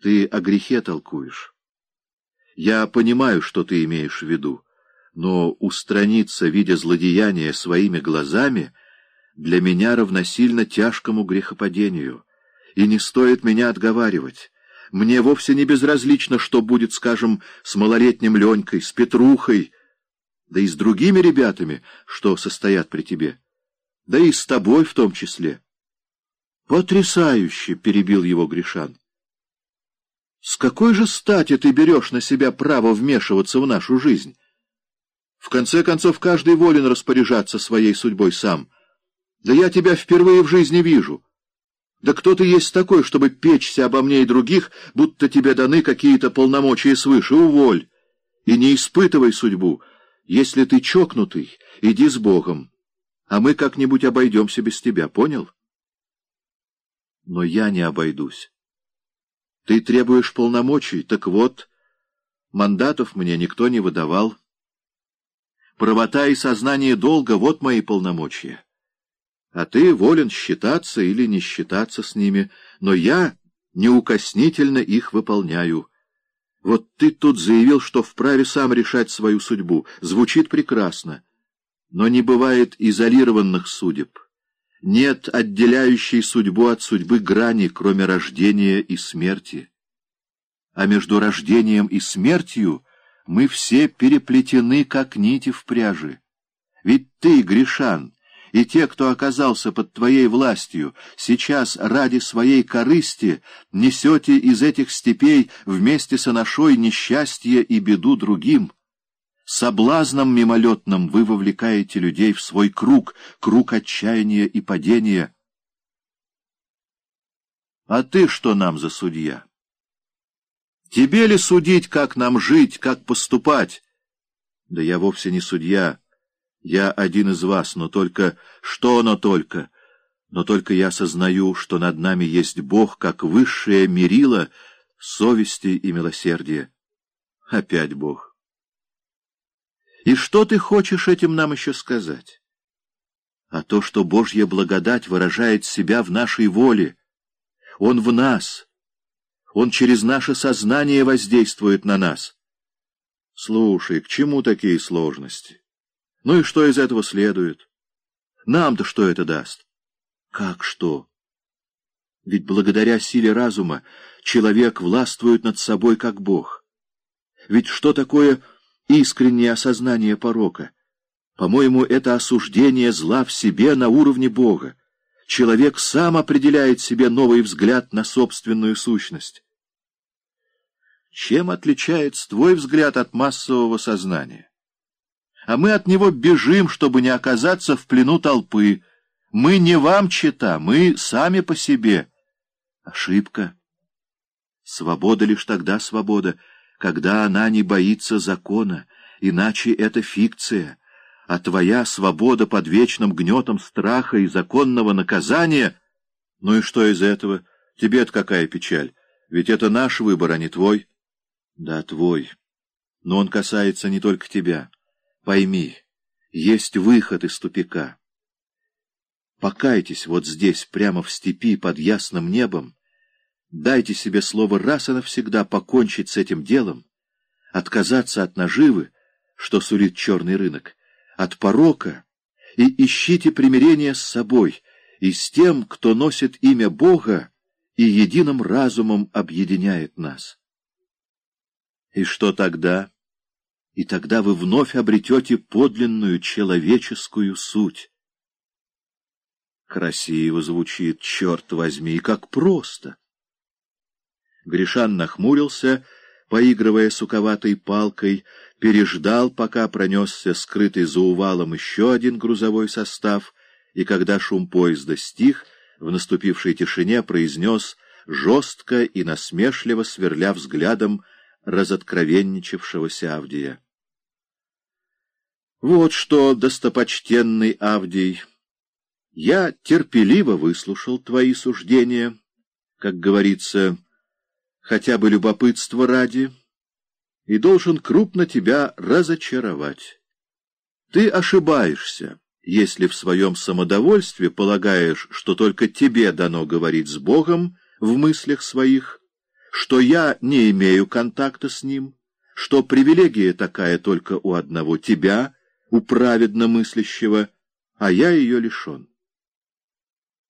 Ты о грехе толкуешь. Я понимаю, что ты имеешь в виду, но устраниться, видя злодеяние своими глазами, для меня равносильно тяжкому грехопадению, и не стоит меня отговаривать. Мне вовсе не безразлично, что будет, скажем, с малолетним Ленькой, с Петрухой, да и с другими ребятами, что состоят при тебе, да и с тобой в том числе. «Потрясающе!» — перебил его Гришан. «С какой же стати ты берешь на себя право вмешиваться в нашу жизнь? В конце концов, каждый волен распоряжаться своей судьбой сам. Да я тебя впервые в жизни вижу». Да кто ты есть такой, чтобы печься обо мне и других, будто тебе даны какие-то полномочия свыше? Уволь! И не испытывай судьбу. Если ты чокнутый, иди с Богом, а мы как-нибудь обойдемся без тебя, понял? Но я не обойдусь. Ты требуешь полномочий, так вот, мандатов мне никто не выдавал. Правота и сознание долга — вот мои полномочия а ты волен считаться или не считаться с ними, но я неукоснительно их выполняю. Вот ты тут заявил, что вправе сам решать свою судьбу. Звучит прекрасно. Но не бывает изолированных судеб. Нет отделяющей судьбу от судьбы грани, кроме рождения и смерти. А между рождением и смертью мы все переплетены, как нити в пряже. Ведь ты, Гришан, и те, кто оказался под твоей властью, сейчас ради своей корысти несете из этих степей вместе с анашой несчастье и беду другим. Соблазном мимолетным вы вовлекаете людей в свой круг, круг отчаяния и падения. А ты что нам за судья? Тебе ли судить, как нам жить, как поступать? Да я вовсе не судья. Я один из вас, но только... Что но только? Но только я сознаю, что над нами есть Бог, как высшее мерило совести и милосердия. Опять Бог. И что ты хочешь этим нам еще сказать? А то, что Божья благодать выражает себя в нашей воле. Он в нас. Он через наше сознание воздействует на нас. Слушай, к чему такие сложности? Ну и что из этого следует? Нам-то что это даст? Как что? Ведь благодаря силе разума человек властвует над собой как Бог. Ведь что такое искреннее осознание порока? По-моему, это осуждение зла в себе на уровне Бога. Человек сам определяет себе новый взгляд на собственную сущность. Чем отличается твой взгляд от массового сознания? а мы от него бежим, чтобы не оказаться в плену толпы. Мы не вам чета, мы сами по себе. Ошибка. Свобода лишь тогда свобода, когда она не боится закона, иначе это фикция, а твоя свобода под вечным гнетом страха и законного наказания... Ну и что из этого? Тебе-то какая печаль? Ведь это наш выбор, а не твой. Да, твой. Но он касается не только тебя. Пойми, есть выход из тупика. Покайтесь вот здесь, прямо в степи, под ясным небом. Дайте себе слово раз и навсегда покончить с этим делом, отказаться от наживы, что сулит черный рынок, от порока, и ищите примирение с собой и с тем, кто носит имя Бога и единым разумом объединяет нас. И что тогда? и тогда вы вновь обретете подлинную человеческую суть. Красиво звучит, черт возьми, и как просто! Гришан нахмурился, поигрывая суковатой палкой, переждал, пока пронесся скрытый за увалом еще один грузовой состав, и когда шум поезда стих, в наступившей тишине произнес жестко и насмешливо, сверля взглядом разоткровенничавшегося Авдия. Вот что, достопочтенный Авдий, я терпеливо выслушал твои суждения, как говорится, хотя бы любопытство ради, и должен крупно тебя разочаровать. Ты ошибаешься, если в своем самодовольстве полагаешь, что только тебе дано говорить с Богом в мыслях своих, что я не имею контакта с ним, что привилегия такая только у одного тебя, у праведно мыслящего, а я ее лишен.